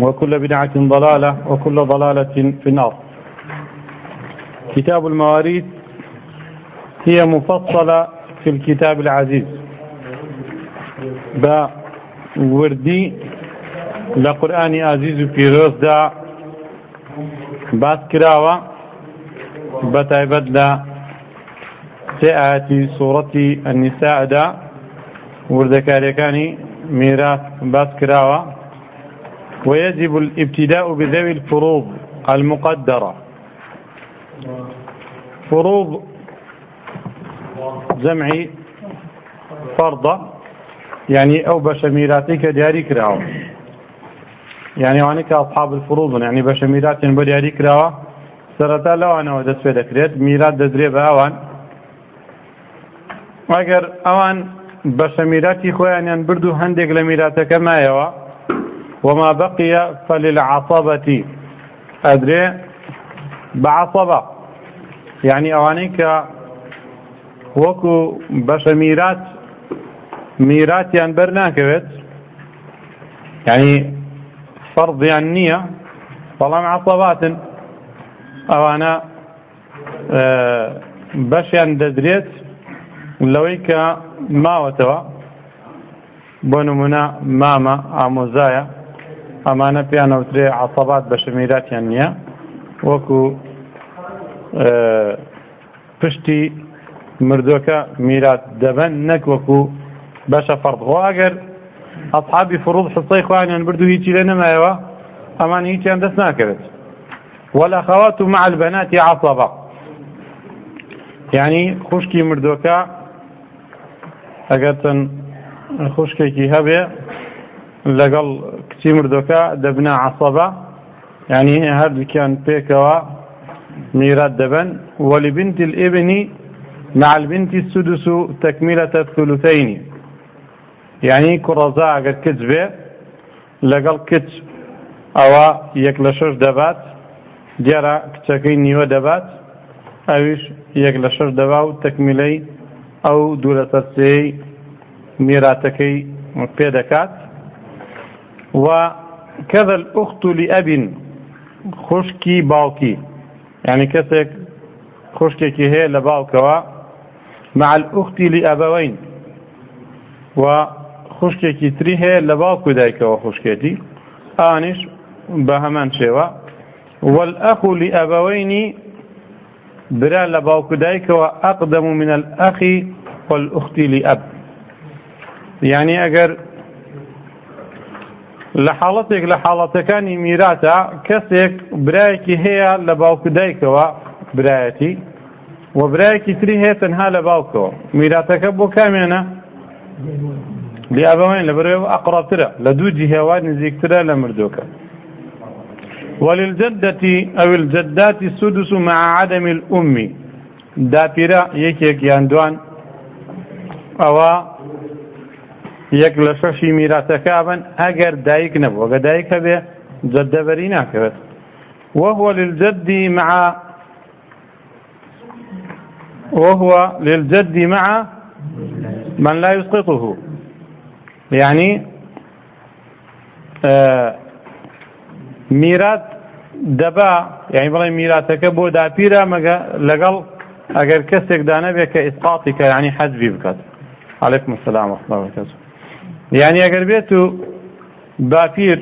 وكل بدعة ضلالة وكل ضلالة في النار كتاب المواريث هي مفصلة في الكتاب العزيز با وردي لقرآن عزيز في دا بات كراوة بتايبد لا سيأتي سورة النساء دا وردكاريكاني ميراث بات كراوة ويجب الابتداء بذوي الفروض المقدرة فروض جمع فرضة يعني أو بشميراتك دياري كراو يعني وانك أصحاب الفروض يعني بشميرات بدياري كراو سرطة لو أنا ودس في دكريت ميرات دزري بأوان وإذا أوان بشميراتي خوانيان بردو هندق لميراتك مايوا وما بقي فللعصبة أدري بعصبة يعني أوانيك وكو بش ميرات ميرات يعني برناكبت يعني فرض يعني نية طالما عصبات أوانا أه بەشیان دەدرێت لەوەی کە ماوەتەوە بۆ نمونە مامە ئامۆزایە ئەمانە پیانەوترێ عسەبات بە شمێراتیان نییە وەکو پشتی مردوەکە میرات دەبن نەک وەکو بەشە فەرغواگەر ئەصحابی فرڕ حسەی خوانیان بردو هیچی لە نەمایەوە ئەمان هیچیان دەست ناکرێت وەلاخەوات و معل بەناتی عسەبە یعنی خوشکی مردوەکە ئەگەر چەند خوشکێکی هەبێ لەگەڵ کچی مردۆکە دەبنا عسەبە ینی هەردووکیان پێکەوە میرات دەبن وەلی بنتی ئێبنی معلبنتی سودوس و تەکمیلەتە ثلوتینی یعنی کوڕەزا ئەگەر کچ بێ لەگەڵ کچ ئەوە یەک لە شش دەبات دیارە کچەکەی نیوە دەبات ئەویش یەک لە شش دەبا و تەکمیلەی ئەو دوورەتەرسەی میراتەکەی پێ دەکات وكذا الأخت لأب خوشکی باوکی يعني كسك خوشکێکی هەیە لە باوکەوە مع الأختی لأبوين و خوشکێکی تری هەیە لە باوکو دایکەوە خوشکێتی ئانیش بە هەمان شێوە والأخ لأبوين برا لە باوکو دایکەوە أقدم من الأخي والأختی لأب يعني ئەگەر لە حاڵەتێک لە حاڵەتەکانی میراتە کەسێک برایەکی هەیە لە باوکو دایکەوە برایەتی و برایەکی تری هەیە تەنها لە باوکەوە میراتەکە بۆ کامێنە لیابەوەین لە بەرێ ئەقڕاترە لە دوو جیهێوا نزیکترە لە مردووکە وللجدة أو الجدات السدس مع عدم الأم دابرة يكيك ياندوان أو یەک لە شەشی میراتەکەبن ئەگەر دایک نەبوو ئەگە دایک هەبێ جەدەبەری ناکەوێت وهو للجد مع وهو للجد مع من لا يسقطه يعني آه میرات دەبا یعنی بڵێ میراتەکە بۆ داپیرە مەگە لەگەڵ ئەگەر کەسێک دانەبێت کە ئیسقاتی کە ینی حەزبی بکات عليكم السلام ورحمة الله وبركاته یعنی ئەگەر بێت و باپیر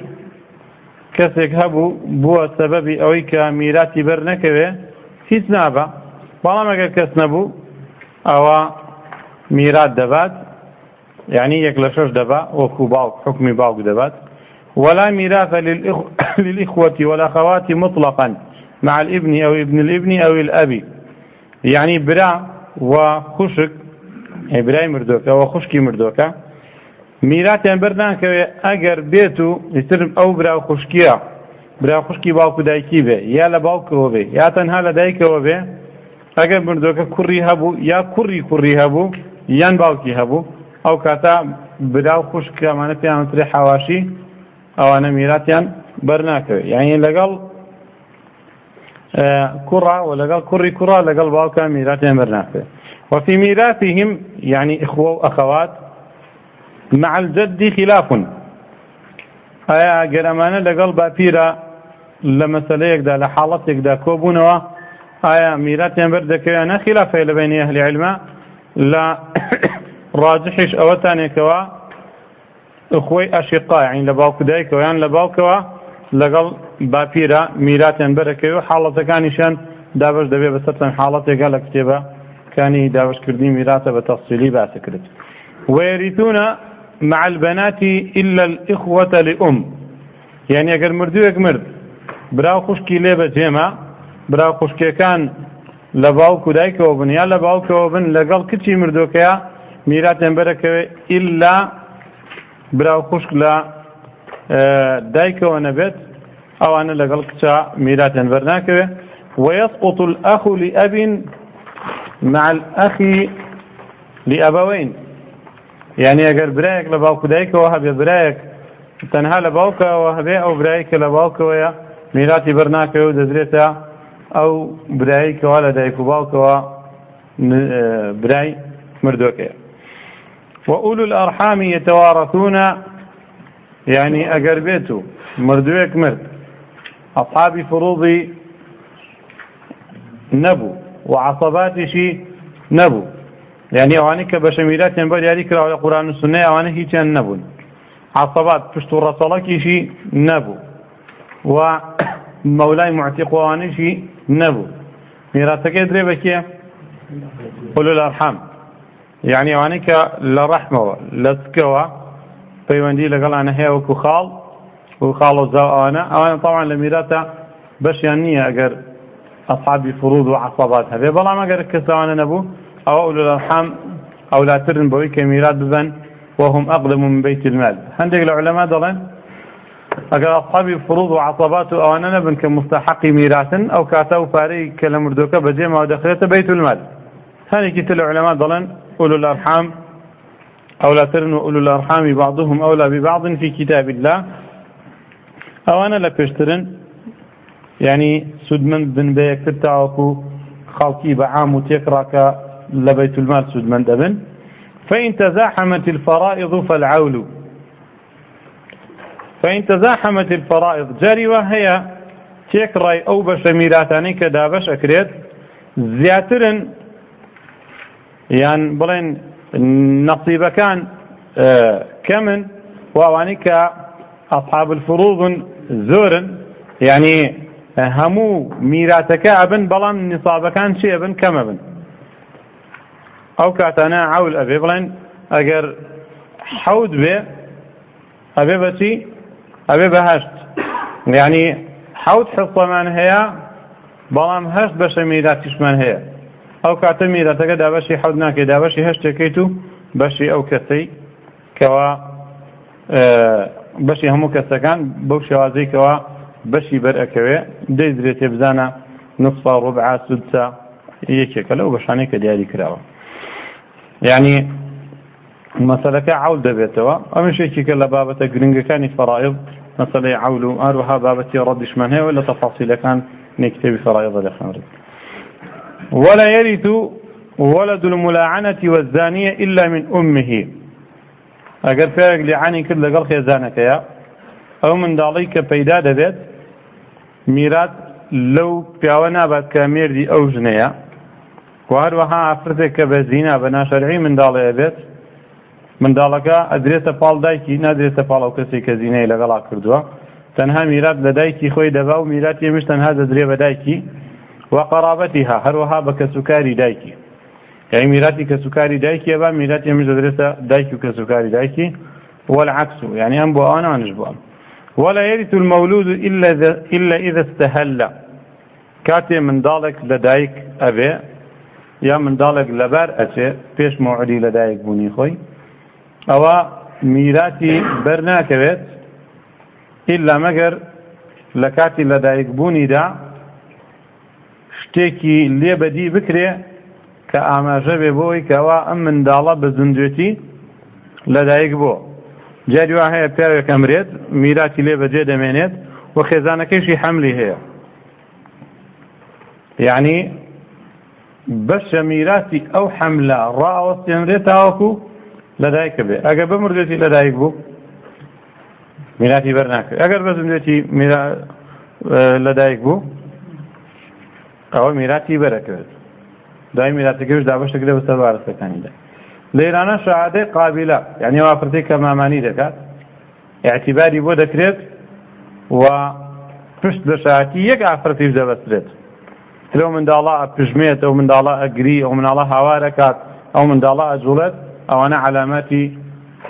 کەسێک هەبوو بووە سەبەبی ئەوەی کە میراتی بەر نەکەوێ هیچ نابە بەڵام ئەگەر کەس نەبوو ئەوە میرات دەبات یعنی یەک لە شەش دەبا وەکو باوک حکمی باوک دەبات ولا ميراث للإخوة والأخوات مطلقا مع الابن أو ابن الابن أو الأبي يعني برا وخشك يعني براي مردوكا وخشكي مردوكا میراتیان بەرناکەوێ ئەگەر بێت و ئیتر ئەو برا خوشکیە برا خوشکی باوکو دایکی بێ یا لە باوکەوە بێ یا تەنها لە دایکەوە بێ ئەگەر بردۆکە کوڕی هەبوو یا کوڕی کوڕی هەبوو یان باوکی هەبوو ئەو کاتا برا خوشکەمانە پێیانترێ حواشی ئەوانە میراتیان بەرناکەوێت یعنی لەگەڵ کوڕا و لەگەڵ کوڕی کوڕا لەگەڵ باوکە میراتیان بەرناکەوێت وەفی میراتیهم یعنی ئخوە و ئەخەوات مع الجد خلاف ئایا گەرەمانە لەگەڵ باپیرە لە مەسلەیەکدا لە حاڵەتێکدا کۆبوونەوە ئایا میراتیان بەردەکەوێنە خلافەیە لە بینی هەلی علمە لە ڕاجحش ئەوەتانێکەوە خۆی ئەشقاین لە باوکو دایکەوەیان لە باوکەوە لەگەڵ باپیرە میراتیان بەرەکەی و حاڵەتەکانیشان دابش دەبێت بە سەرچەند حاڵەتێکە لە کتێبەکانی دابشکردنی میراتە بە تەفسیلی باسە کرد. وێریتونە مع البنات إلا الإخوة لأم يعني ئەگەر مردووێک مرد برا خوشکی لێ بە جێمە برا خوشکەکان لە باوکو دایکەوە بن یا لە باوکەوە بن لەگەڵ کچی مردوکەیە میراتەمبەرەکەوێ ئللا برا خوشک لە دایکەوە نەبێت ئەوانە لەگەڵ کچە میراتەنبەر ناکەوێ ويسقط الأخ لأب مع الأخ لأبوين يعني ئەگەر برايك لباوك دايك وهب يا برايك تنها لباوك وهب او برايك لباوك ويا ميراتي برناك دەدرێتە ئەو او برايك ولا و وباوك و اه، براي مردوك وأولو الأرحام يتوارثون يعني بێت و مردوك مرد فروض نبو نەبوو شي نبو يعني اواني كبش ميلات ينبر يعني كرا على قران السنه اواني هي ان نبون عصبات فشت الرساله كي شي نبو ومولاي معتق واني شي نبو ميراثك ادري بكيا قولوا الارحام يعني اواني ك لرحمه لسكوا وندي لقال انا هي وكو خال وخال زو انا انا طبعا لميراثه بش يعني اگر اصحابي فروض وعصبات هذي بلا ما قال كسوانا نبو نبو اولو الارحام او لا ترن بويك ميراد ببەن وهم أقدم من بيت المال هندق العلماء دلن أقل أصحابي فروض وعصبات انا نبن كمستحق ميراث أو كاتاو فاري كلمردوك بجيما ودخلت بيت المال هاني كتل العلماء دلن أولو الأرحام لا ترن اولو الأرحام بعضهم أولى ببعض في كتاب الله أوانا لبشترن يعني سودمن بن بيك تتعوكو خالكي بعام وتيكراكا لبيت المال من دبن فإن تزاحمت الفرائض فالعول فإن تزاحمت الفرائض جاري وهي تيك راي أو بش ميراتاني كدابش أكريت زياترن يعني بلين نصيب كان آه، كمن وأوانيك أصحاب الفروض زورن يعني همو ميراتك أبن بلان نصابكان شي أبن كم أبن ئەو کاتانە عول ئەبێ بڵێن ئەگەر حەود بێ ئەبێ بەچی ئەبێ بەهشت یعنی حەوت حفڵەمان هەیە بەڵام هەشت بەشە میراتیشمان هەیە ئەو کاتە میراتەکە دابەشی حەوت ناکێ دابەشی هەشتەکەیت و بەشی ئەو کەسەی کەوا بەشی هەموو کەسەکان بەو شێوازەیەوە بەشی بەرەکەوێ دەیدرێت تێبزانە نوسپا ڕۆبعا سودسا یەکێکە لەو بەشانەی کە دیاری کراوە یعنی مەسلەکە حول دەبێتەوە ئەمە شێکی کە لە بابەتە گرنگەکانی فەرائض مەسلەی حول و ئاروها بابەتی ڕەدیشمان هەیە لە تەفاسیلەکان نێکتێبی فەرائضە لە خەمرێت ولا يرث ولد الملاعنة والزانية إلا من أمه ئەگەر پێک لێعانی کرد لەگەڵ خێزانەکەیە ئەو منداڵی کە پەیدا دەبێت میرات لەو پیاوە نابات کە مێردی ئەو ژنەیە وهروەها ئافرەتێک کە بە زینا بە ناشەرعی منداڵەیە بێت منداڵەکە ئەدرێتە پاڵ دایکی نادرێتە پاڵەو کەسی کە زینەی لەگەڵا کردووە تەنها میرات لە دایکی خۆی دەبا و میرات یەمش تەنها دەدرێ بە دایکی و قەرابەتیها هەروەها بە کەسوکاری دایکی یعنی میراتی کەسوکاری دایکی بە میرات یەمش دەدرێتە دایکی و کەسوکاری دایکی والعكس يعني أم بوان عن جبوان ولا يرث المولود إلا إلا إذا استهل كاتي من ذلك لدايك أبي یا منداڵێک لەبەر ئەچێ پێش مۆعلی لەدایک بوونی خۆی ئەوە میراتی بەرناکەوێت ئللا مەگەر لە کاتی لەدایک بوونیدا شتێکی لێ بەدی بکرێ کە ئاماژە بێ بۆی کەوا ئەم منداڵە بە زندوێتی لەدایک بۆ جاریوا هەیە پیاوێک ئەمرێت میراتی لێ بەجێ دەمێنێت و خێزانەکەیشی حملی هەیە یعنی بە شەمیراتی ئەو حملە ڕاوەستێنرێت تاوەکو لەدایکە بێ ئەگە بمردێتی لەدایک بوو میراتی بەرناکرد ئەگەر بەزمێتی لەدایک بوو ئەوە میراتی بەرەکرد دای میراتەکەش دابشتەکرێ بە سەر وارستەکانیدا لەێرانە شعادەی قابلە یعنی واپرتی کە مامانی دەکات اعتیباری بۆ دەکرێت و پشت بە شعاتی یەک ئافرەتیش دەبەسترێت دالا أجري أو من منداڵا هواركات أو من دالا دەکات أو أنا ئەجوڵێت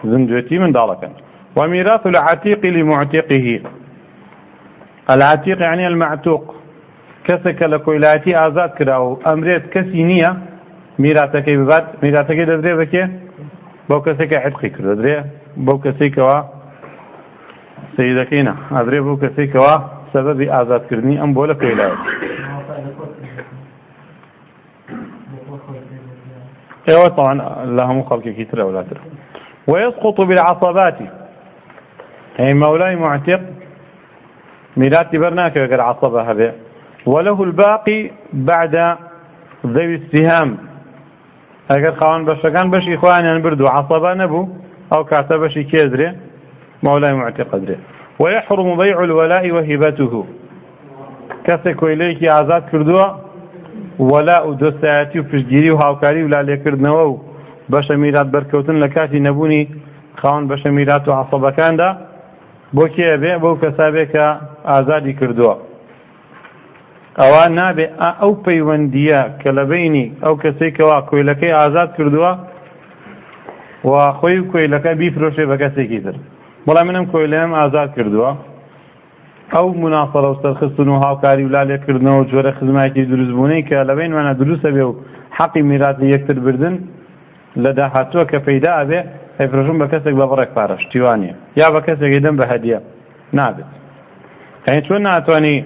زنجتي من دالا كان وميراث العتيق لمعتقه العتيق يعني المعتوق كسك لكويلاتي آزاد أو أمريت كسينية ميراثك ببات ميراثك دادري بكي بو كسك عتقي كردري بو كسيك و سيدكينا أدري بو كسيك و سببي ئازادکردنی ئەم بۆ لە پێلایە ئێوە تاوان لە هەموو كتر ولا وڵاتر ويسقط بالعصبات أي مولاي معتق ميلاد برناك وقر عصبة هذا وله الباقي بعد ذوي السهام اگر خوان بشکان بشی خوانیان بردو عصبه نبو او کاته بشی کیزره مولای معتقد ره ويحرم بيع الولاء وهبته كسك ويليك عزاد كردوا ولاء دوستاياتي وفشجيري وهاوكاري ولا ليكردنوا بەشە میرات بەرکەوتن لە کاتی نەبوونی خاون بەشە میرات و عسەبەکاندا بۆ کێ بێ بەو کەسابێک کە ئازادی کردووە ئەوە نابێ ئەو پەیوەندیە کە لەبینی ئەو کەسێکەوە کۆیلەکەی ئازاد کردووە و خۆی کۆیلەکە بیفرۆشێ بە کەسێکی تر بەڵام منم کۆیلێم ئازار کردووە ئەو مناسەڵە و سەرخستن و هاوکاری و لالێکردنەوە جۆرە خزمایکی دروستبوونەی کە لەبین وانە دروستە بێ و حەقی میراتی یەکتر بردن لە داهاتووە کە پەیدا ئەبێ هەفرژون بە کەسێک بە بڕێک پارە شتیوانە یا بە کەسێکی دەم بە هەدیە نابێت هەین چۆن ناتوانانی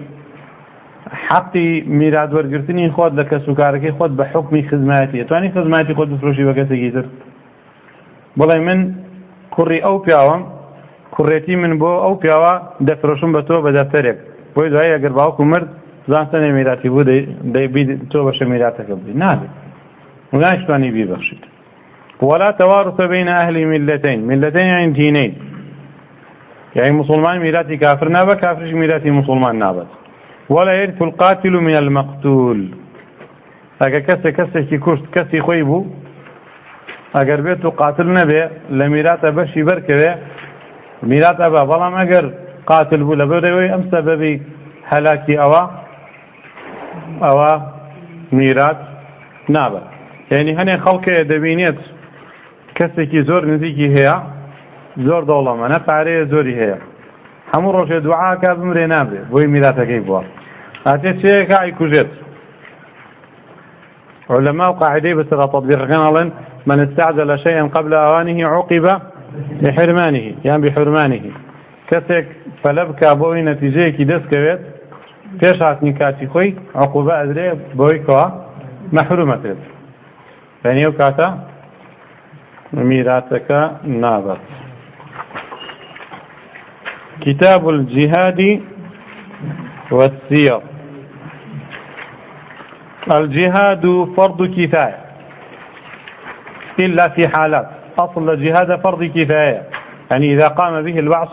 حەقی میراد وەرگرتنی خۆت لە کەس وکارەکەی خۆت بە حکمی خزمەتی توانی خزمەتی خۆت بفرۆشی بە کەسێکی تر بڵێ من کوڕی ئەو پیاوەم کوڕێتی من بۆ ئەو پیاوە دەفرۆشم بە تۆ بە دەفتەرێک بۆی دوای ئەگەر باوکو مرد زان سەنێ میراتی بوو دەیبی تۆ بەشە میراتەکە بی نابێت مگانشتوانی بیبەخشیت ولا توارث بين اهل ملتين ملتين يعني دينين يعني مسلمان ميراثي كافر نابا كافر ميراثي مسلمان نابا ولا يرث القاتل من المقتول اگر کەسێک کەسێکی کوشت کەسی خۆی بوو ئەگەر بێت و قاتل نەبێ لە میراتە بەشی بەرکەوێ میرات ئەبا بەڵام ئەگەر قاتل بوو لە بەرەوەی ئەم سەبەبی هەلاکی ئەوە ئەوە میرات نابە یعنی هەنێ خەڵکەیە دەبینێت کەسێکی زۆر نزیکی هەیە زۆر دەوڵەمەە پارەیە زۆری هەیە هەموو ڕۆژێ دوعاکە بمرێ نابێت بۆی میراتەکەی بووە هاتێ چەیەکە ئایکوژێت علماء قاعدة بس تطبيق غنلا من استعجل شيئا قبل أوانه عوقب لحرمانه یان بحرمانه کەسێک فەلە بک بۆی نەتیجەیەکی دەستکەوێت پێش هاتنی کاتی خۆی عقوبە ئەدرێ بۆی کەوا مەحرومەکرێت بەنێو کاتە میراتەکە نابەت كتاب الجهاد والسير الجهاد فرض كفاية إلا في حالات أصل جهاد فرض كفاية يعني إذا قام به البعض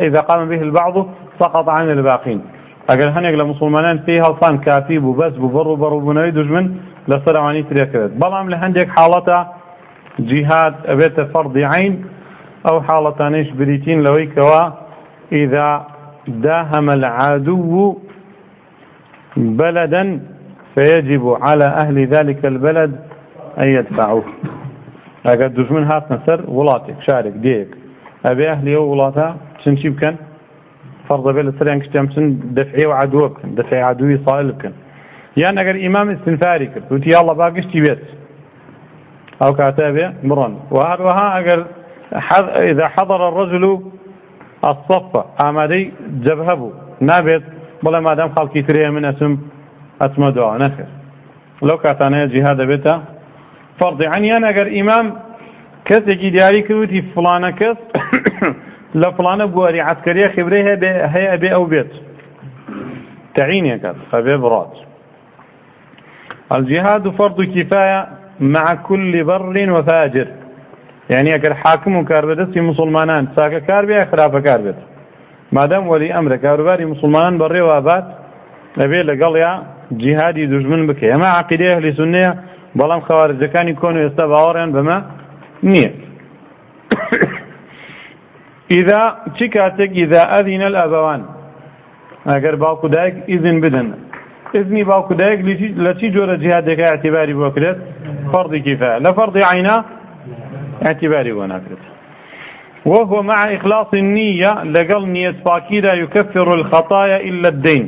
إذا قام به البعض سقط عن الباقين أقل هنيك لمسلمان فيها صان كافي وبس ببر وبر وبنوي دجمن لسلام عني تريكبت بلام لهنديك حالته جهاد بيت فرض عين أو حالتانيش بريتين لويكوا إذا داهم العدو بلدا فيجب على أهل ذلك البلد أن يدفعوه اگر دشمن هات نصر وڵاتێک شارێک دەیەک ئەبێ ئەهلی او وڵاتە چن چی بکەن فرض بێت لە سەریان کشتیان بچن دەفعێ و عدووە بکەن دەفعی عدووی ساڵ بکەن یان ئەگەر ئیمام استنفاری کرد وتی یاڵە باگشتی بێت ئەو کاتە بێ بڕۆن و هەروەها ئەگەر إذا حضر الرجل الصفة ئامادەی جبهبو نابت بلا بڵێ مادام خالكي ترەیە من اسم ئەچمە دوا نەخێت لەو کاتانەیە جهاد دەبێتە فەرزیان یان ئەگەر ئیمام کەسێکی دیاری کردوتی فلانە کەس لە فلانە بواری عسکەریە خبرەی هەیە هەیە بێ ئەو يا تعینێکات خەبێ برات الجهاد فرض كفاية مع كل بر وفاجر يعني اگر حاكم وكاربدستي مسلمانان ساكا كاربي خرافة كاربت ما دام ولي امر كارباري مسلمانان بري وابات ابي لقال يا جهادي دجمن بكي اما عقيدة اهل سنية بەڵام خاوارجەکانی کۆن و ئێستا باوەڕیان بما نییە إذا چی کاتێک ئیدا ئەدینە ئابەوان ئەگەر باوکو دایک ئیزن بدەن ئزنی باوکو دایک لە چی جۆرە جیهادێکە اعتیباری بۆ کرێت فەرضی کیفە لە عینا وهو مع إخلاص النية لقل نية باكيدا يكفر الخطايا إلا الدين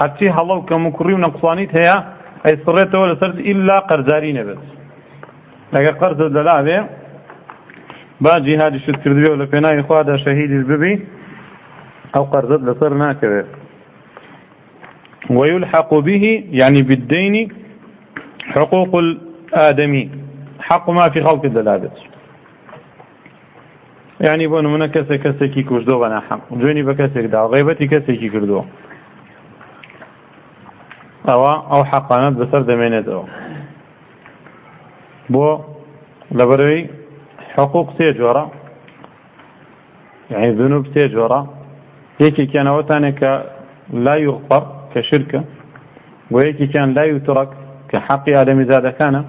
حتى هلو كمكرون ونقصانيت هي ئەی سڕێتەوە لەسەر ئللا قەرزاری نەبێت ئەگە قەرز لەلاوێ با جیهادی شت کردوێ و لە پێناوی خوادا شەهیدیش ببی ئەو قەرزت لەسەر ناکەوێت ويلحق به يعني بالدين حقوق الآدمي حق ما في خلق الدلابت يعني بۆ منە کەسێک کەسێکی انا بەنا حەم جوێنی بە کەسێکدا غیبەتی کەسێکی کردووە ئەوە ئەو حەقانەت بەسەر دەمێنێتەوە بۆ لەبەرەوەی حقوق سێ جۆرە یعنی ذنوب سێ جۆرە یەکێکیانەوەتانێک کە لا یغفر کە شرکە بۆ یەکێکیان لا یوترەک کە حەقی ئادەمیزادەکانە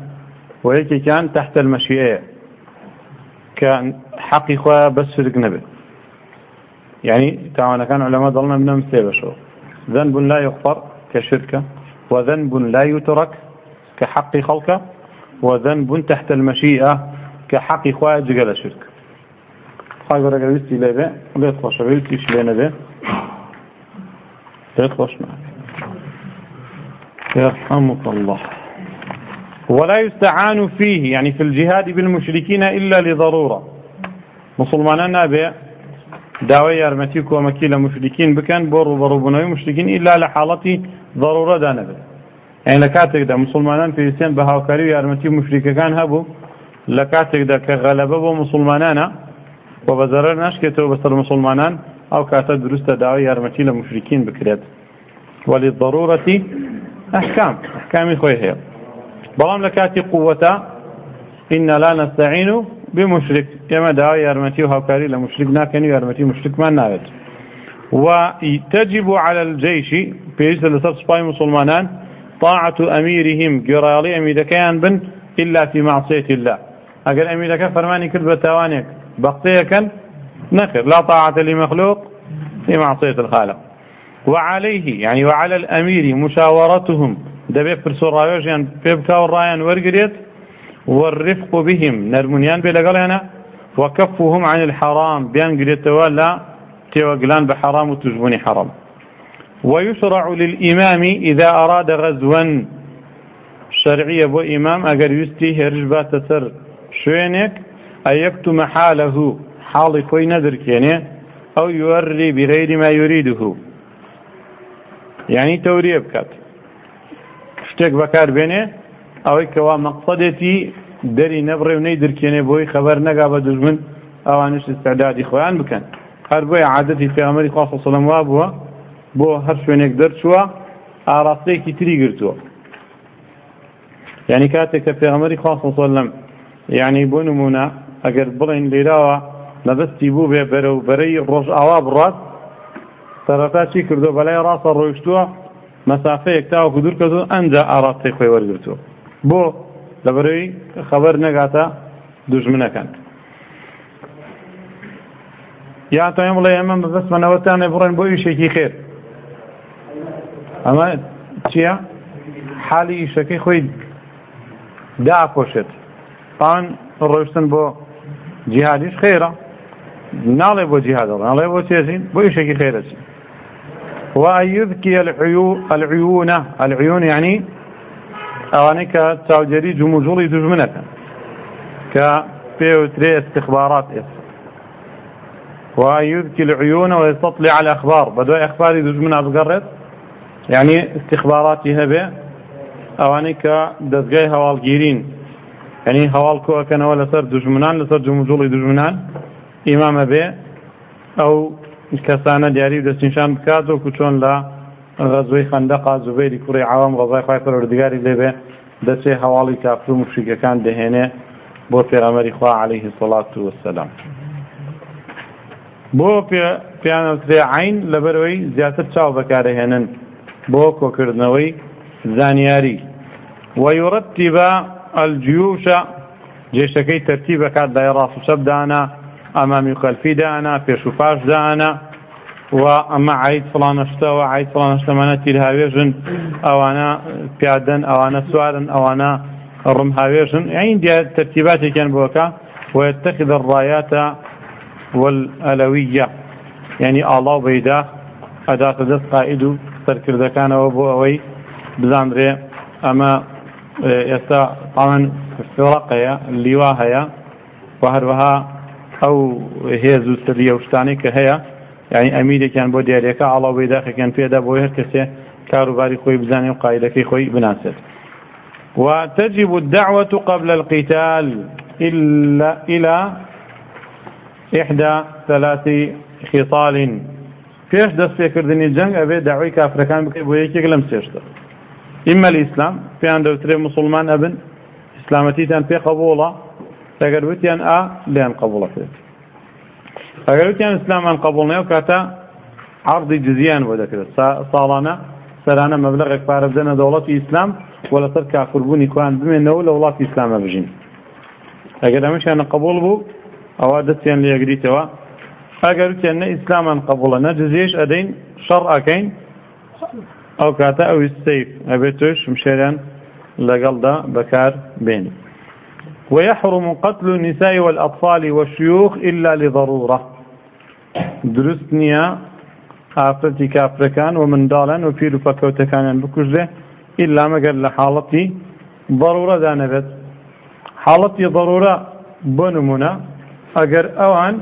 و یەکێکیان تحت المەشیەیە کە حەقی خۆیان بەس شرک نەبێت یعنی تاوانەکان علەما دڵنە بنەم سێ بەشەوە ذنب لا یغفر کە شرکە وذنب لا يترك كحق خلقه وذنب تحت المشيئة كحق خواج جل شرك رجع جغل ويستي ليبه ليت خوش ويستي شلينه به ليت خوش يرحمك الله ولا يستعان فيه يعني في الجهاد بالمشركين إلا لضرورة مسلمان نابئ داوای یارمەتی کۆمەکی لە مشرین بکەن بۆ ڕوبەڕووبوونەوەی مشتین ئیلا لە حاڵەتی ضرورەدا نەبێت ئەین لە کاتێکدا مسلمانان پێویستێن بە هاوکاری و یارمەتی مشریکەکان هەبوو لە کاتێکدا کە غەلەبە بۆ مسلمانانە بۆ بەزەرەر ناشکێتەوە بەسەر مسلمانان ئەو کاتە دروستە داوای یارمەتی لە مشرین بکرێت ولی ضرورەتی ئەحکام ئەحکامی خۆی هەیە بەڵام لە کاتی قووەتە ئین لا نستعین و بمشرك ئێمە داوای یارمەتی و هاوکاری لە مشرک ناکەن من یارمەتی مشتکمان ناوێت وتجب على الجيش پێویستە لەسەر سباي مسلمانان طاعة أميرهم أمي ئەمیدەکەیان بن إلا في معصية الله أقل أمي فەرمانی فرماني كل تاوانێک بەقتەیەکەن نخر لا طاعة لمخلوق في معصية الخالق وعليه يعني وعلى الأمير مشاورتهم دەبێت پرسۆڕاوێژیان پێ بکاو الرايان ورقريت والرفق بهم نرمونيان بلغل هنا وكفهم عن الحرام بیان گرێتەوە لە توقلان بحرام وتجبوني حرام ويشرع للإمام إذا أراد غزوا شرعية بو إمام أقر يستي هرج باتسر شوينك أن يكتم حاله حالي خوي نذر كيني أو يوري بغير ما يريده يعني توريه بكات شتێک بكار بێنێ ئەوەی کەوا مەقصدێتی دەری نەبڕێ و نەی درکێنێ بۆی خەبەر نەگا بە دژمن ئەوانش استعدادی خۆیان بکەن هەر بۆی عادەتی پێمەری خواست سەڵم وا بووە بۆ هەر شوێنێک دەرچووە ئاراستەیەکی تری گرتووە یعنی کاتێک کە پێغەمەری خواست سەلم یعنی بۆ نمونە ئەگەر بڵین لێراوە لەدەستی بوو بێ بەرە و بەرەی ڕۆژ ئاوا بڕات سەرەتا چی کردو بەلای ڕاستە ڕۆیشتووە مەسافەیەک تاوەکو دوور کەوت ئەنجا ئاراستی خۆی وەرگرتووە بۆ لەبەرەوەی خەبەر نەگاتە دوژمنەکەن یا تۆم بڵێ ئەمە بەبستمەنەوەتانێ بڕێن بۆ یشێکی خێر ئەمە چییە؟ حالی ئیشەکەی خۆی داپۆشێت پان ڕۆشتن بۆ جیهادیش خێرە ناڵێ بۆ جیهادەڵ ناڵێ بۆ چێژین بۆ یشێکی خێرەچین وأن يذكي العيون العيون العيون يعني ئەوانەی کە چاودێری جموجوڵی دژمنەکەن کە پێوترێ استخبارات ئێس ويذكي العيون ويستطلع على الأخبار بدو أخباري دجمنا بقرت يعني استخباراتي هبه أواني كدزغي هوالجيرين يعني هوالكو أكنا ولا سر دجمنان لسر جمجولي دجمنان إمام به أو کەسانە دیاری دەستنیشان بکات و کوچۆن لە غەزوەی خەندەقا زوبێری کوڕی عوام ڕزای خی پەروەردگاری لێبێ دەچێ هەواڵی کافر و مشریکەکان دەهێنێ بۆ پێرامەری خوا عليهەیه سڵات و وسلام بۆ پیانەترێ عین لەبەرەوەی زیاتر چاو بەکارەهێنن بۆ کۆکردنەوەی زانیاری وەیڕەتی بە ئەلجیوشە جێشەکەی تەرتی بەکات دای ڕاست و شەبدانا ئەمامی خەلفی دانا پێش و پاش دانا و ئەمە عید فڵانەشتە و عید فڵانەشتەمانە تیرهاوێژن ئەوانە پیادەن ئەوانە سوارن ئەوانە ڕمهاوێژن عین دیار تەرتیباتێکیان بۆکە ويتخذ الرايات والألوية يعني الله بيدا أداة دست قائد سركرد كان وابو أوي بزاندري أما يسا طبعا فرقيا لواهيا وهروها أو هي زوسترية وشتاني كهيا يعني یعنی ئەمیرێکیان بۆ دیارەکە ئاڵاو كان في بۆ هەر كارو باري خوي بزاني و كي خوي بناسد وتجب الدعوة قبل القتال إلا إلى إحدى ثلاث خصال في إحدى سيكر دني الجنگ أبي دعوي كافر كان بكي بويكي قلم إما الإسلام في عند وتري مسلمان أبن إسلامتي تان في قبولة تقدوتي أن أ لأن قبولة فيه ئەگەرتیان ئسلامان قبولڵنێ و کاتە عرضی جزیان بۆ دەکرێت ساڵانە سەرانە مەبلغێک پارە بدەنە دەوڵەتی ئیسلام وە لەسەر کافربوونی کوان بمێنەوە لە وڵاتی ئیسلامە بژین ئەگەر ئەمەشیانە قبول بوو ئەوە دەستیان لێگریتەوە ئەگەرتیان نە ئیسلامان قبولە نە جزیش ئەدەین شەڕ ئەکەین ئەو کاتە ئەوی سیف ئەبێت توش مشێریان لەگەڵدا بەکار بێنی ويحرم قتل النساء والأطفال والشيوخ إلا لضرورة درستنيا آفرتي كافركان ومن وفي رفاك فكوتكان بكجده إلا ما قال لحالتي ضرورة دانبت حالتي ضرورة بنمنا أقر أوان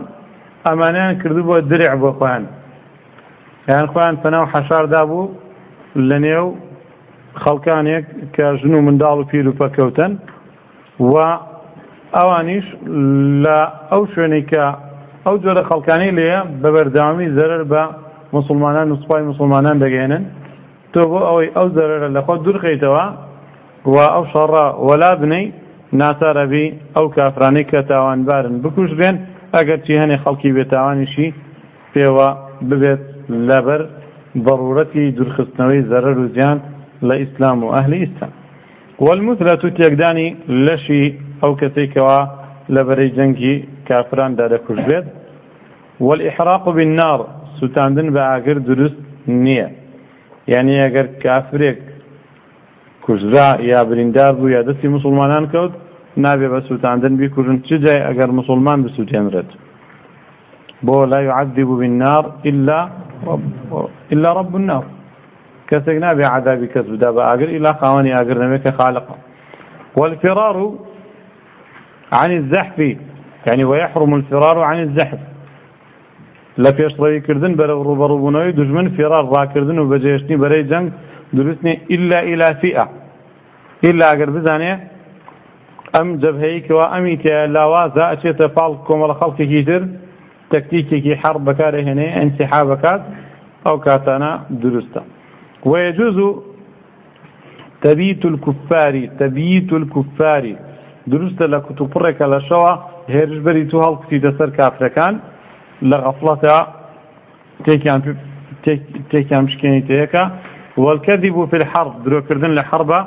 أمانان كردبو الدرع بخوان يعني خوان فنو حشار دابو لنيو خلقانيك كجنو من دالو في رفاك وتن و ئەوانیش لە ئەو شوێنێک کە ئەو جۆرە خەڵکانی لێە بەبەرداوامی زەرر بە مسلمانان و سوپای مسلمانان دەگەێنن تۆ بۆ ئەوەی ئەو زەررە لەخۆ دوورخیتەوە و ئەو شەڕ وەلا بنەی ناسارەبی ئەو کافرانەی کە تاوانبارن بکوش بێن ئەگەر چی هەنێ خەڵکی بێتاوانیشی پێوە ببێت لەبەر بەڕورەتی دوورخستنەوەی زەرر و زیان لە ئیسلام و ئەهلی ئیسلام والمثلة تێکدانی لەشی او ئەو کەسێکەوە لە بەرەی جەنگی کافراندا دەکوژبێت والإحراق بالنار سوتاندن بە ئاگر يعني دروست نییە یعنی ئەگەر کافرێک کوژرا یا بریندار بو یا دەستی مسلمانان کەوت نابێ بە سووتاندن بیکوژن چ جای اگر مسلمان رد بو لا يعذب بالنار إلا رب إلا رب النار كسقنا بعذاب كذب دابا أجر إلا خواني أجر نمك خالق والفرار عن الزحف يعني ويحرم الفرار عن الزحف لە پێشڕەوی کردن بەرە ڕوبەڕووبوونەوەی دژمن فێرار ڕاکردن و بەجێشتنی بەرەی جەنگ الا اگر ئیلافیە ام ئەگەر بزانێ ئەم جەبهەیەکەوە ئەمی تێ لاوازە ئەچێتە ولا خلق خەڵکێکی تكتيكي تەکتیکێکی حرب بەکارەهێنێ ئەنسیحا انسحاب ئەو او دروستە درستا و تەبیت الكفاری تەبیت الكفاری دروستە لە کوتوپڕێکە لە شەوە هێرشبەری تو هەڵکتی دەسەر کافرەکان لە غەفڵەتە تێکیان بشکێنی تەیەەکە وەلکەدی بوو پێ حەرب درۆکردن لە حەربە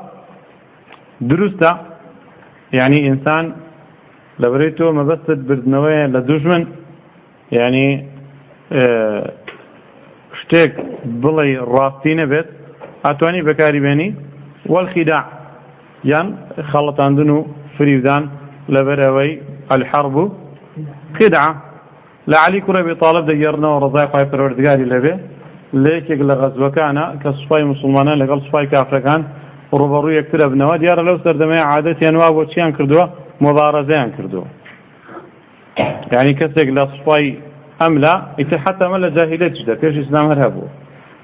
دروستە یعنی ئینسان لەبرەی تۆ مەبەستت بردنەوەی لە دوژمن یعنی شتێک بڵێ ڕاستی نەبێت ئەتوانی بەکاری بێنی وەخیدا یان خەڵەتاندن و فریودان لەبەر ئەوەی ئەلحەرب و قدا لە علی کوڕەبی تاالب دەگەڕنەوە ڕزای خی پەروەردگاری لەبێ لە یەکێک لە غەزبەکانە کە سوپای مسلمانە لەگەڵ سوپای کافرەکان ڕوبەڕوویەک ترەبنەوە دیارە لەو سەردەمەیە عادەتیان وا بۆ چیان کردووە مبارەزیان کردووە یعنی کەسێک لە سوپای ئەملا ئیتر حتەمە لە جاهیلەت دا پێش ئسلام هەر هەبوو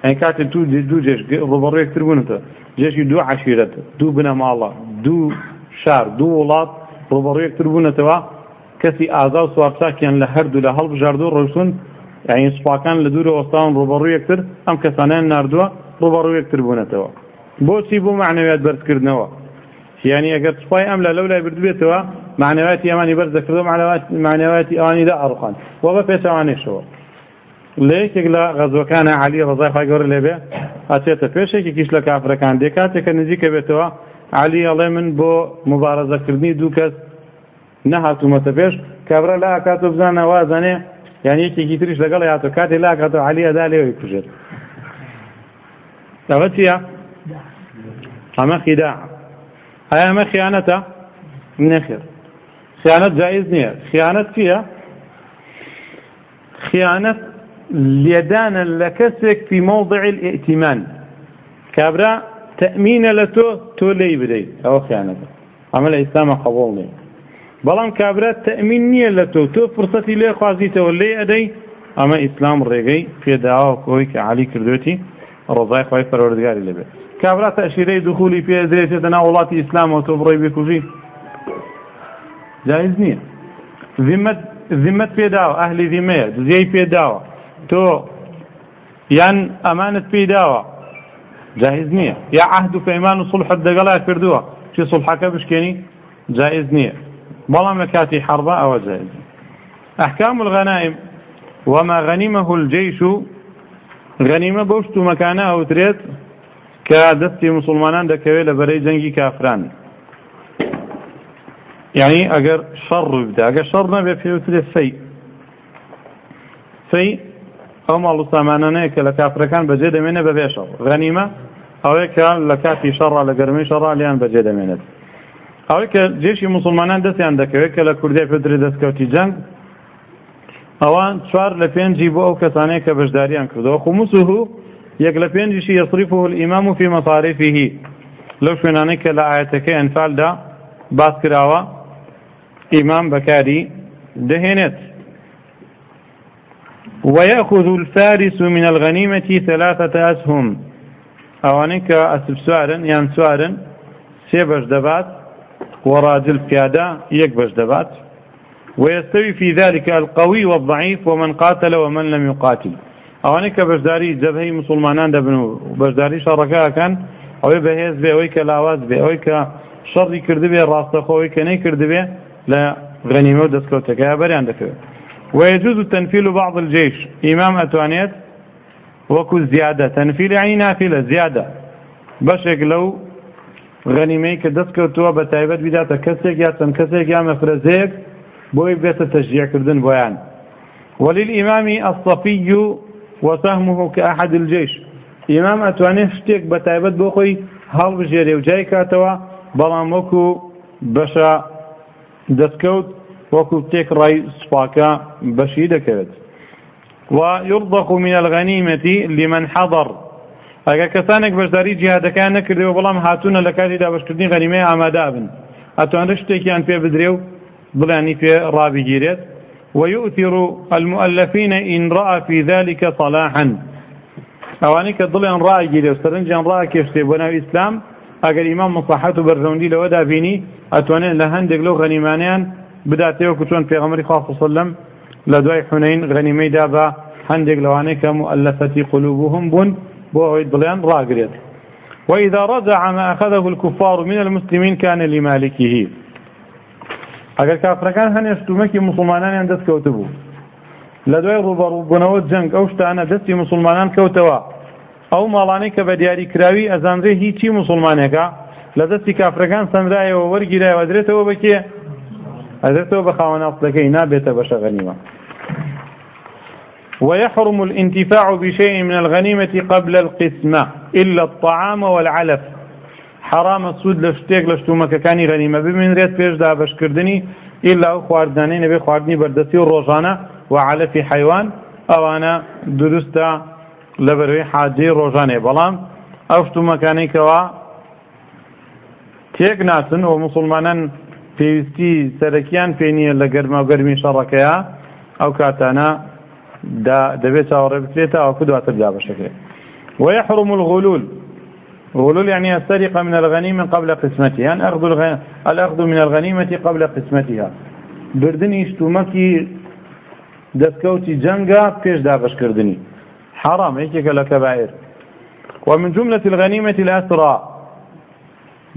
ئەین کاتێک دوو دوو جێژ ڕوبەڕوویەک تربوونتە جێشی دوو عشیرەت دوو بنەماڵە دوو شار دوو وڵات ڕوبەڕوەیەکتر بوونەتەوە کەسی ئازا و سوارچاکیان لە هەردوو لە هەڵب ژاردوو ڕۆشتون یاین سوپاکان لە دوورە ئۆستان ڕوبەڕوویەکتر ئەم کەسانیان نردووە ڕوبەڕوویەکتر بوونەتەوە بۆچی بوو معنەوێت بەرزکردنەوە یعنی ئەگەر سوپای ئەم لە لەو لای بردوێتەوە معنەوەتی ئەمانی بەرز دەکردم معنەوەتی ئەوانیدا ئەڕخان وە بە پێچوانێشەوە لە یەکێک لە غەزوەکانە علی ڕزای خاگەۆر لێبێ ئەچێتە پێشێکی کیش لە کافرەکان دێکاتێکە نزیکە بێتەوە علی ئەڵێ من بۆ مبارەزەکردنی دوو کەس نەهاتومەتە پێش کابرا لا کات و بزانە وازانێ یعنی یەکێکی تریش لەگەڵ یاتۆ کاتێ لا کات و علی ئەدا لێوی کوژێت ئەوە چییە ئەمە خیدا ئایا ئەمە خیانەتە نەخێر خیانەت جایز نییە خیانەت چییە خیانەت لێدانە لە کەسێک فی مووضع الائتیمان کابرا تەمینە لە تۆ تۆ لێی بدەیت ئەوە خیانەکە ئەمە لە ئیسلامە قەبڵ لێ بەڵام کابرات تەمین نییە لە تۆ تۆ فرسەتی لێ خوازیتەوە لێ ئەدەی ئەمە ئیسلام ڕێگەی پێداوە کۆی کە علی کردوێتی ڕۆزای خی پەروەردگاری لەبێت کابرات عشیرەی دخولی پێ درێتێتە ناو وڵاتی ئیسلامەوە تۆ بڕۆی بکوژی جایز نییە ذمت پێداوە ئەهلی ذیمەیە دزیەی پێداوە تۆ یان ئەمانت پێداوە جاهز نییە یا عهد و پەیمان و سڵحت دەگەڵای کردووە چی سڵحەکە بشکێنی جایز نییە بەڵام لە کاتی حربە ئەوە جایز ئەحکام الغەنایم وما غەنیمە هولجەیش و غەنیمە بەو شتومەکانە ئەوترێت کە دەستی مسلمانان دەکەوێت لە بەرەی جەنگی کافران یعنی ئەگەر شەڕ بدا ئەگەر شەڕ نەبێ پێوترێت سی سی ئەو ماڵ و سامانانەیە کە لە کافرەکان بەجێ دەمێنێ بەبێشەوە غەنیمە ئەوەیە کە لە کاتی شەڕا لە گەرمی شەڕا لیان بەجێ دەمێنێت ئەوەی کە جێشی مسلمانان دەستیان دەکەوێت کە لە کوردی پێدرێ دەستکەوتی جەنگ ئەوان چوار لە پێنجی بۆ ئەو کەسانەیە کە بەشداریان کردەوە خموسه یەک لە پێنجیشی یصریفه الئیمام و فی مەصاریفیه لەو شوێنانەی کە لە ئاەتەکە ئەنفالدا باس کراوە ئیمام بەکاری دەهێنێت ويأخذ الفارس من الغنيمة ثلاثة أسهم ئەوانەی کە ئەسب سوارن یان سوارن سێ بەش دەبات وەڕاجل پیادا یەک بەش دەبات ويستوي في ذلك القوي والضعيف ومن قاتل ومن لم يقاتل ئەوانەی کە بەشداری جەبهەی مسلمانان دەبن و بەشداری شەڕەکەکان ئەوەی بەهێز بێ ئەوەی کە لاواز بێ ئەوەی کە شەڕی کردبێ ڕاستەخۆەوەی کە نەی کردبێ لە غەنیمە و دەستکەوتەکەی بەریان دەکەوێت ويجوز تنفيل بعض الجيش إمام أتوانيت وەکو زیادە تەنفیل عنی نافیلە زیادە بەشێک لەو غەنیمەی کە دەستکەوتووە بە تایبەت بیداتە کەسێک یا چەند کەسێک یا مەفرەزەیەک بۆی بێتە تەژیەکردن بۆیان وەلیل ئیمامی ئەستەفی و وەسەهمه کە ئەحد الجێش ئیمام ئەتوانێت شتێک بە تایبەت بۆ خۆی هەڵبژێرێ و جای کاتەوە بەڵام وەکو بەشە دەستکەوت وەکو راي ڕای بشيدة بەشی ويرضخ من الغنيمة لمن حضر ئەگە کەسانێک بەشداری جیهادەکان نەکردەوە بەڵام هاتوونە لە غنيمة دابشکردنی غەنیمەی ئامادابن ئەتوانرە شتێکیان پێ بدرێ و في رابي ڕابیگیرێت ويؤثر المؤلفين إن رأى في ذلك صلاحا أواني كضلن رأي جيري وسترنجان رأي كشتي بناو إسلام اگر إمام مصاحات برزوندي لو بيني أتوانين لهندق لو غنيمانيان بداتەوەکو چۆن پێغەمەری خواخصلم لە دوای حونەین غەنیمەیدا بە هەندێک لەوانەیە کە مؤلفەتی قلوبهم بوون بۆ ئەوەی بڵیان ڕاگرێت وإذا رجع ما أخذه الكفار من المسلمين كان لمالكه ئەگەر کافرەکان هەنێشتومەکی مسلمانانیان دەست کەوتبوو لە دوای ڕوبەڕووبوونەوە جەنگ ئەو شتانە دەستی مسلمانان کەوتەوە ئەو ماڵانەی کە بە دیاریکراوی ئەزانرێ هیچی مسلمانێکە لە دەستی کافرەکان سندرایەوە وەرگیرایەوە درێتەوە بکێ ئەگەر تۆ بە خاوەناڵەکەی بيت بەشە غنيمة ويحرم الانتفاع بشيء من الغنيمة قبل القسمة إلا الطعام والعلف حرام السود لشتێک لە شتومەکەەکانی غنيمة بمن پێشدا بەشکردنی ئللا و الا نەبێ خواردنی نبي و ڕۆژانە و علەفی حیوان ئەوانە دروستە لە بەروی حاجی ڕۆژانێ بەڵام ئەو شتومەکانێکەوە تێک ناچن و مسلمانان پێویستی سەرەکیان پێ نیە لە گەرما گەرمی شەڕەکەیە ئەو کاتانە دەبێت چاوەڕێ بکرێتە ئەوکو دواتر دابشەکرێت ويحرم الغلول غلول يعني السرقة من الغنيمة قبل قسمتها يعني أخذ الغ... الأخذ من الغنيمة قبل قسمتها بردني اشتومكي دسكوتي جنگا پیش دابش كردني حرام هيك كبائر ومن جملة الغنيمة الأسرى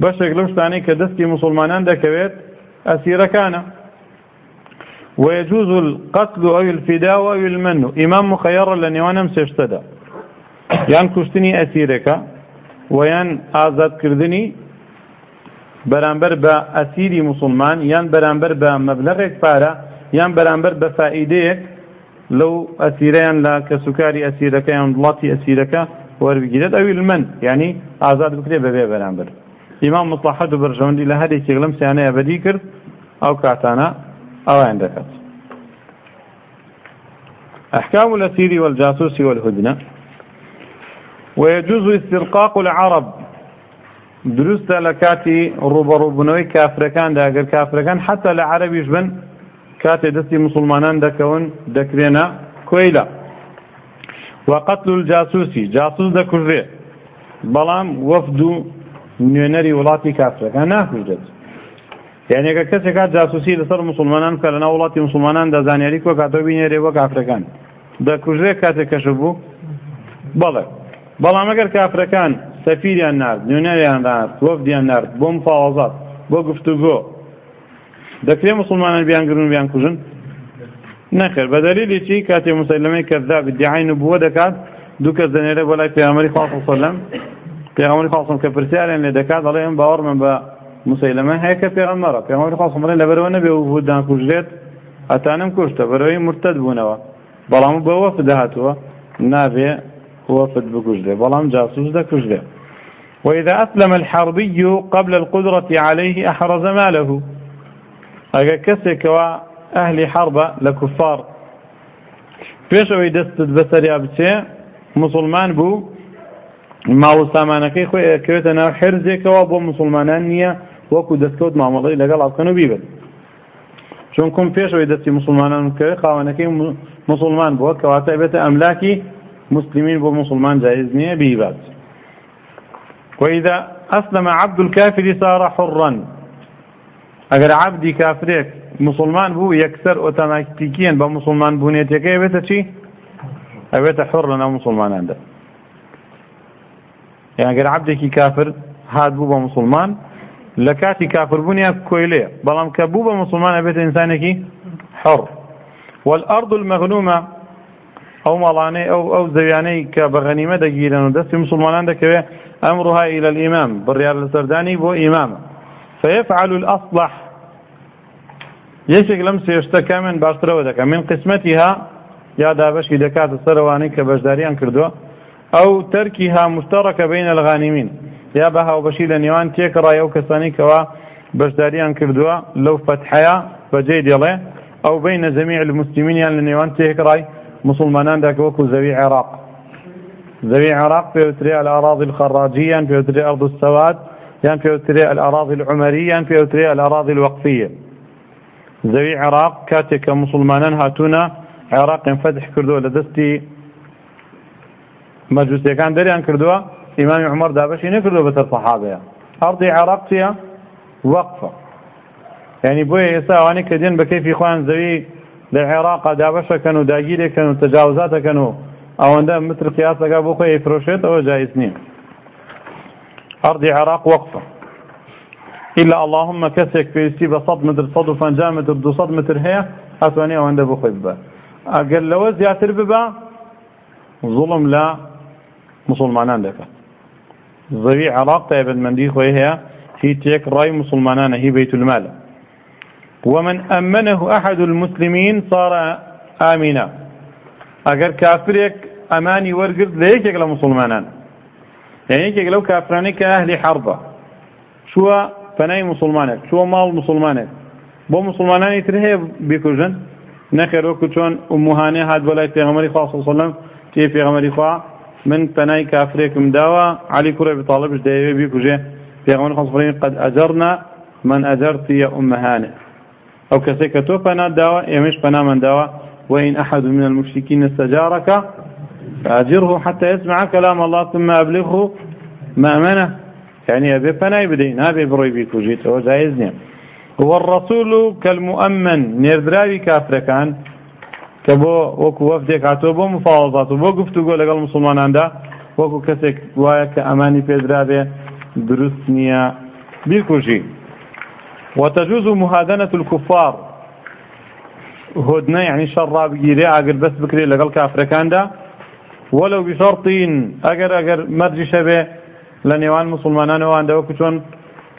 بەشێک لەم شتانەی کە دەستی مسلمانان دەکەوێت أسير كان ويجوز القتل أو الفداء أو المن إمام مخير لن يوانم سيشتدا يعني كشتني أسيرك ويان آزاد كردني برانبر با أسيري مسلمان یان برانبر با مەبلغێک فارا یان برانبر بە لو أسيريان لا كسكاري أسيرك سوکاری لطي أسيرك وڵاتی ئەسیرەکە أو المن يعني یعنی بكري بکرێت برانبر بەرامبەر امام مطلحەت و بەرژەوەندی لە هەرێکی لەم سیانەیە بەدی کرد كاتانا او عندك أحكام الأسير والجاسوس والهدنة ويجوز استرقاق العرب دروست لە کاتی ڕوبەڕووبنەوەی كافركان داگەر کافرەکان حتا لە عربیش بن كاتي دەستی مسلمانان دەکەون دەکرێنە كويلة وقتل الجاسوسي جاسوس دەکوژێ بەڵام وفدو نوێنەری وڵاتی کافرەکان ناکوژێت یانێکە کەسێکات جاسوسی لەسەر مسلمانان کە لەنا وڵاتی مسلمانان دەزانیاری کۆ کاتەوە بینێرێ وە کافرەکان دەکوژێت کاتێک کەش بوو بەڵێ بەڵام ئەگەر کافرەکان سەفیریان نرد نوێنەریان نرد وەفدیان نرد بۆم فاوازات بۆ گفتوگۆ دەکرێت مسلمانان بیانگرن بیان کوژن نەخێر بە دەلیلی چی کاتێ مسلمەی کەذاب دیعین بووە دەکات دوو کەس دەنێرە بەلای پێامەری خواڵ سەلەم پێغمەری خاڵسم کە پرسیارێن لێ دەکات دەڵێن باوەڕ من بە هيك في کە في پێغمەری خاصم بڵێن لەبەرەوە نەبێ و بوددان كوجيت أتانم کوشتە بەرەوەی مرتد بوونەوە بەڵام بەوە فداهاتوە نابێ وفد بكجله بلام جاسوس ده كجله وإذا أسلم الحربي قبل القدرة عليه أحرز ماله أجا كسك أهل حرب لكفار فيش ويدست بسريابتي مسلمان بو ماوەستامانەکەی خۆی ئەکەوێتە ناو حرزێکەوە بۆ مسلمانان نییە وەکو دەستکەوت مامەڵی لەگەڵ ئاکەن و بیبن چون کوم پێشەوەی دەستی مسلمانان کەوێت خاوەنەکەی مسلمان بووە کەواتە بێتە ئەملاکی مسلمین بۆ مسلمان جایز نییە بیبات وإذا أسلم عبد الكافر صار حرا أجر عبدي كافرك مسلمان بو يكسر أوتوماتيكيا بمسلمان بونيتك أبيت شي أبيت حرا أو مسلمان عندك یانگەر عبدێکی کافر هات بوو بە مسلمان لە کاتی کافربوونیە کۆی لێ بەڵام کە بوو بە مسلمان ئەبێت ئینسانێکی حڕ والأرض المەغنومە ئەو ماڵانەی ئەو ئەو زەویانەی کە بەغەنیمە دەگیرن و دەستی مسلمانان دەکەوێت ئەمڕها إلى الإمام بڕیار لە سەردانی بۆ ئیمامە فيفعل الأصلح یەکێک لەم سێشتە کامێن باشترەوە دەکە من قسمەتی ها یا دابەشی دەکاتە سەرەوانەی کە بەشداریان کردووە تركها تەرکی بين الغانمين يا بها وبشيل نيوان تيك رايو كساني كوا بشداريان كردوا لو بەشداریان کردووە يلا او بين جميع المسلمين يعني نيوان تيك راي مسلمان داك وكو زبيع عراق زبيع عراق في پێوترێ الاراضي الخراجية يعني في پێوترێ ارض السواد يعني في أوتري الأراضي العمرية يعني في أوتري الأراضي الوقفية زبيع عراق كاتك مسلمان هاتونا عراق فتح كردوا لدستي مەجووسەکان عن كردوا إمام عمر دابەشی نەکردووە بەسەر سەحابەیە هەڵدی عراق چییە وقفة يعني بوي يسا ئەوانی كدين بكيف بەکەیفی زوي زەوی دابش كانوا دابەشەکەن كانوا تجاوزات كانوا أو و مثل متر قیاسەکە خي خۆی أو ئەوە جایز نییە عراق وقفة إلا اللهم كسك في سيبة صد متر صد وفنجان متر دو صد متر هي أتواني أو عنده بخيبة أقل لو زياتر ببا ظلم لا مسلمانان دەکە زەوی عراق تایبەتمەندی خۆی هي هي تێک ڕای مسلمانانە هي بەیت المال ومن أمنه أحد المسلمين صار آمنا أجر كافرك أماني ورقد ليك يقلى مسلمانا يعني يك يقلو كافرانك أهل حرب شو فناي مسلمانك شو مال مسلمانك بو مسلمانان يترهي بكوجن نخير وكتون أمهاني هاد ولاي في خاص صلى الله عليه وسلم تي في غمري خواه من پەنای کافرێکم علي علی کوڕێ بتاڵبش دەیەوێ بیکوژێ پێغمبەر خەڵفرین قد اجرنا من يا ام ئومەهانێ او کەسێک کە تۆ يا مش فنا من داوە وإن أحد من المشركين استجارك فأجره حتى يسمع كلام الله ثم أبلغه مأمنة يعني أبي فناي بدين أبي بروي تو جايزني هو الرسول كالمؤمن نيردراوي كافريكان كان کە بۆ وەکو وەفتێک هاتووە بۆ مفاڵات و بۆ گفتوگۆ لەگەڵ مسلماناندا وەکو کەسێک وایە کە ئەمانی پێدرابێ دروست نییە بیرکوژی وتجوز مهادنة الكفار هدنة يعني شر بگیرێ ئاگر دەست بکرێت لەگەڵ کافرەکاندا وەلو بشارتین ئەگەر ئەگەر مەرجی شەبێ لە نێوان مسلمانانەوەواندەوەکو چۆن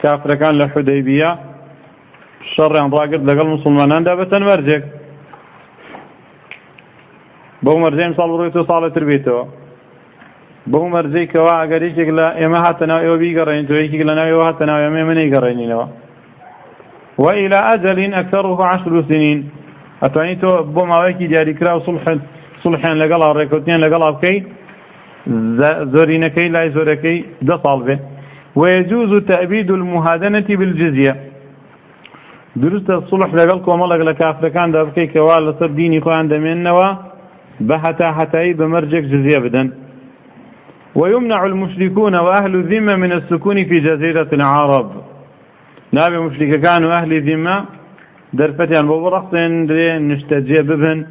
کافرەکان لە حودەیبیە شەڕیان ڕاگرت لەگەڵ مسلماناندا بەتەن مەرجێک بۆ مەرجەم ساڵ ڕێت و ساڵە تر بێتەوە بۆ مەرجەی کەوا ئەگەریێک لە ئێمە هاتەناو ئێوە بیگەڕێن تۆیەکی لە ناوەوە هاتەناو ئەمێ منەی گەڕێنینەوە وإلى أجل أكثره عشر سنين أتواني تو بو ماوەیەکی دیاریکرا و صلح صلحیان لەگەڵ ڕێکوتنیان لەگەڵ بکەی زۆرینەکەی لای زۆرەکەی ده ساڵ بێ ويجوز تأبيد المهادنة بالجزية دروستە صلح لەگەڵ کۆمەڵێک لە کافرەکاندا بکەیت کەوا لەسەر دینی خۆیان دەمێننەوە بحتى حتى بمرجك جزية بدن ويمنع المشركون وأهل الذمة من السكون في جزيرة العرب نابي نعم مشرك كانوا أهل الذمة عن بورقت نشتجي ببن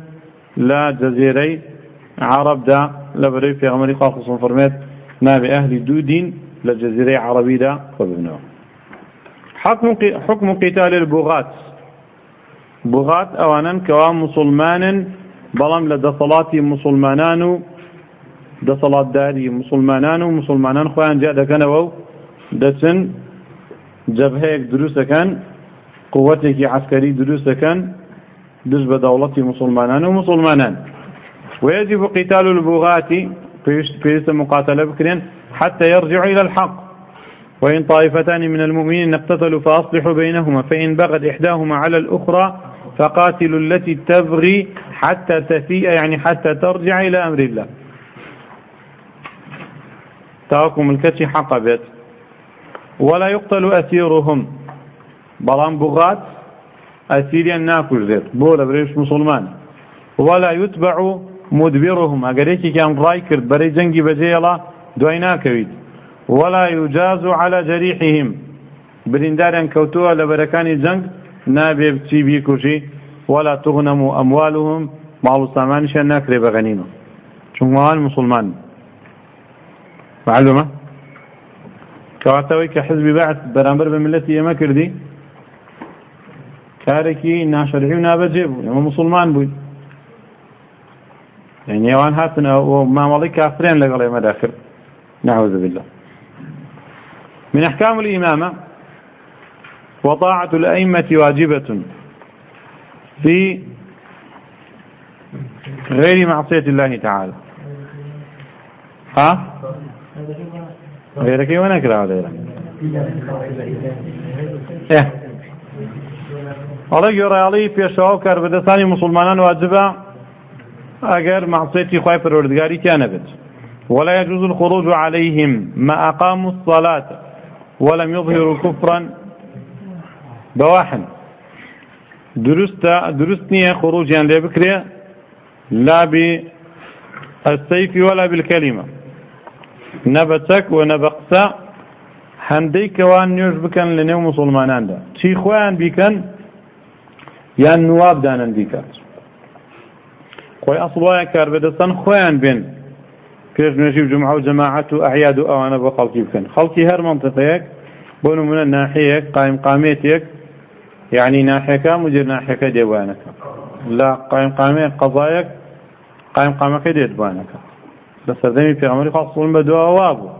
لا جزيري عرب دا لبري في أمريكا خصوصا فرميت نابي نعم أهل دودين لا جزيري عربي دا خبرناه حكم حكم قتال البغات بغات أوانا كوام مسلمان بلام لدى صلاتي مسلمانان و دەسەڵاتداری مسلمانان مسلمانانو مسلمانان خۆیان جا دەکەنەوە و دەچن جەبهەیەک دروستەکەن قوتێکی عسکەری دروستەکەن دش بە دەوڵەتی مسلمانان و مسلمانان ويجب قتال البغاة پێویستە مقاتلة بكرين حتى يرجع إلى الحق وإن طائفتان من المؤمنين اقتتلوا فأصلحوا بينهما فإن بغت إحداهما على الأخرى فقاتلوا التي تبغي حتى تفيء يعني حتى ترجع إلى أمر الله تاكم الكتش حقبت ولا يقتل أسيرهم بلان بغات أسيريا ناكل زيت بولا بريش مسلمان ولا يتبع مدبرهم أقريكي كان رايكر بري جنجي بجيلا دوينا كويد ولا يجاز على جريحهم برندارا كوتوها لبركان جنگ نابي بتي بيكوشي ولا تغنم أموالهم مال شان ناكري بغنينه چون مسلمان معلومة كواتوي كحزب بعث برامبر بملتي يما كردي كاركي ناشرعي ونابجي يما مسلمان بوي يعني يوان هاتنا وما مالي كافرين لقال يما داخل نعوذ بالله من أحكام الإمامة وطاعة الأئمة واجبة في غير معصية الله تعالى ها غيرك هذا غيرك إيه الله يرى گۆڕایاڵی پێشەوە کار بەدەستانی مسلمانان واجبە ئەگەر مەحسێتی خی پەروەردگاری كان بيت ولا يجوز الخروج عليهم ما أقاموا الصلاة ولم يظهروا كفرا بواحد دروستە دروست نییە خروجیان لێ بکرێ لابی ئەسەیفی وەلا بالکەلیمە نە بە چەک و نە بە قسە هەندەی کەوان نوێژ بکەن لە نێو مسلماناندا چی خۆیان بیکەن یان نوابدانن بیکات خۆی ئەسڵواە کار بەدەستەن خۆیان بێن پێش نوێژی و جمعە و جەماعەت و ئەحیاد و ئەوانە بۆ خەڵکی بکەن خەڵکی هەر منتەقەیەک بۆ نمونە ناحەیەک قایم قامێتێک یعنی ناحەکە مدیر ناحەکە دێبانەکە لە قایمقامێ قەزایەک قایمقامەکە دێتبانەکە لە سەردەمی پێغەمەری خاڵسڵن بە دواوا بوو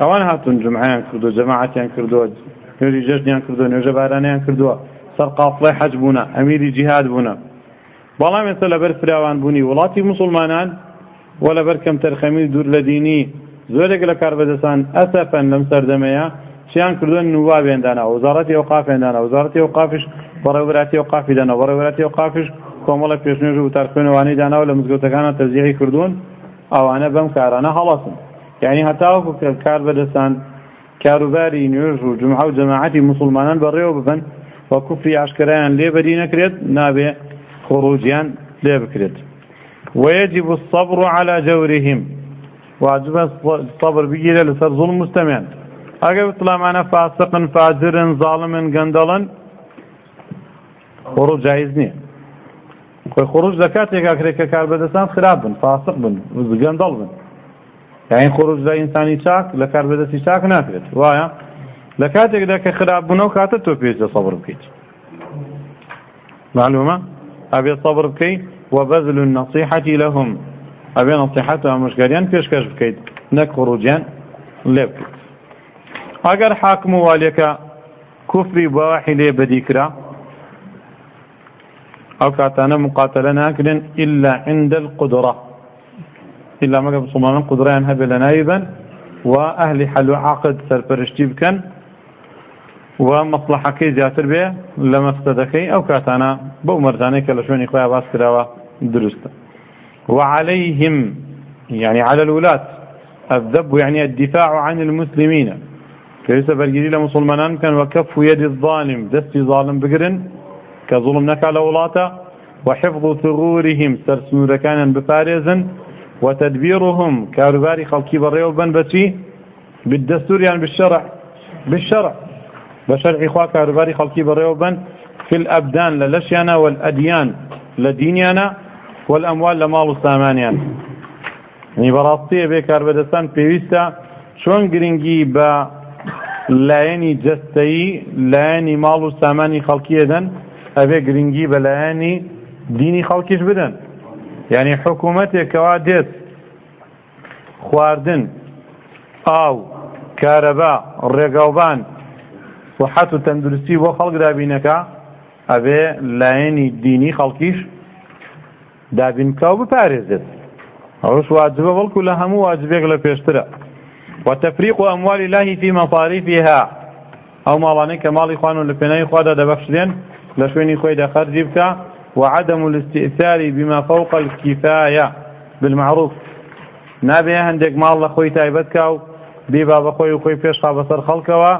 ئەوان هاتون جمعیان کردو جەماعەتیان کردووە نوێری جەژنیان کردو نوێژە بارانیان کردووە سەر قافڵی حەج بوونە ئەمیری جیهاد بوونە بەڵام ئێستا لەبەر فراوان بوونی وڵاتی مسلمانان وە لەبەر کەم تەرخەمی دوور لە دینی زۆرێک لە کاربەدەسان ئەسەفەن لەم سەردەمەیە چیان کردن اندانا بێندانە اوقاف اندانا قافێندانە اوقافش برای قافش اوقافی دانا برای بەڕێوراتی اوقافش کاملا پیش نیوز و وانی تارکوێنەوانی داناوە لە مزگەوتەکانە تەزیعی کردوون ئەوانە بەم کارانە هەڵاتن یعنی حتی هەتاوەکو کار بدستان کاروباری نیوز و جمعە و جماعتی مسلمانان برای او بەڕێوە ببن وە کوفری عشکرایان لێبەری نەکرێت نابێ خۆڕوجیان لێ بکرێت ويجب الصبر على جورهم واجب الصبر بيجي لسر ظلم مستمعين ئەگەر وتڵامانە فاسقن فاجرن زاڵمن گەندەڵن خۆڕ جایز نییە خۆی خۆڕش لە کاتێکا کرێککە کار بەدەستان خراپ بن فاسق بن گەندەڵ بن یاین خۆڕش لە ئینسانی چاک لە کار بەدەستی چاک ناکرێت وایە لە کاتێکدا کە خراپ بوونەوە کاتە تۆ پێێتە سەبر بکەیت معلومە ئەبێ سەبر بکەیت و بەزل و نەسیحەتی لە هم ئەبێ نەسیحەت و ئامۆژگاریان پێشکەش بکەیت نەک خۆڕوجیان لێ بکەیت اگر حاکم و والێکە کوفری لي بديكرا او كاتانا مقاتلة مقاتەلە الا عند القدرة إلا مەگە مسلمانان قدرەیان هەبێ لە نایبن و ئەهلی حەل عقد سەرپەرشتی بکەن و مەصلحەکەی زیاتر بێ لە مەستەدەکەی ئەو کاتانە بەو مەرجانەی کە لە شوێنی خۆیان باس وعليهم يعني على الولاة الذب يعني الدفاع عن المسلمين پێویستە بەرگری لمسلمان كان وكف يد الظالم دست ظالم بقرن كظلم بگرن کە وحفظ ثغورهم سرسنور سەرسنوورەکانیان بپارێزن وتدبيرهم كارباري خلقي بريو بن بن بالدستور يعني بالشرع بالشرع بشرع إخوة كارباري خلقي بريو بن في الأبدان للشيانا والأديان لدينيانا والأموال لمال السامانيان يعني براستية بكاربادستان في ويستا شون قرنجي با لایەنی جەستایی لایەنی ماڵ و سامانی خەڵکی ئەدەن ئەبێ گرنگی بە لایەنی دینی خەڵکیش بدەن یعنی حکوومەتێکەوا دێت خواردن ئاو کارەبا ڕێگاوبان وحەت و تەندروستی بۆ خەڵک دابینەکە ئەبێ لایەنی دینی خەڵکیش دابینکاو بپارێزێت ئەوش واجبە بەڵکو لە هەموو واجبێک لە پێشترە وتفریق و ئەموالی لای فی مەپاریفیها ئەو ماڵانەی کە ماڵی خوان و لە پێنای خوادا دەبەخشێن لە شوێنی خۆی دەخەرجی بکە وعدم الاستئثار بما فوق الكفاية بالمعروف نابێ هەندێک ماڵ لە خۆی تایبەت کا و دیبا بە خۆی و خۆی پێشخا بەسەر خەڵکەوە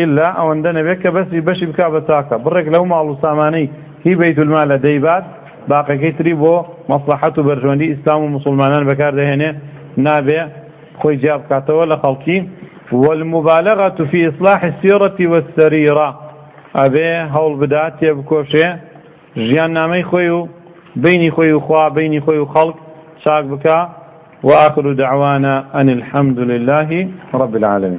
ئللا ئەوەندە نەبێت کە بەسی بەشی بک بە تاکە بڕێک لەو ماڵ و سامانەی هی بەیتولما لە دەیبات باقەکەی تری بۆ مەسلحەت و بەرژۆندی ئیسلام و مسلمانان بەکاردەهێنێ نابێ خوي جاب كاتولا خلقي والمبالغة في إصلاح السيرة والسريرة أبي هول بدات يبكوشي جيان نامي خويو بيني خويو خوا بيني خويو وخلق شاك بكا وآخر دعوانا أن الحمد لله رب العالمين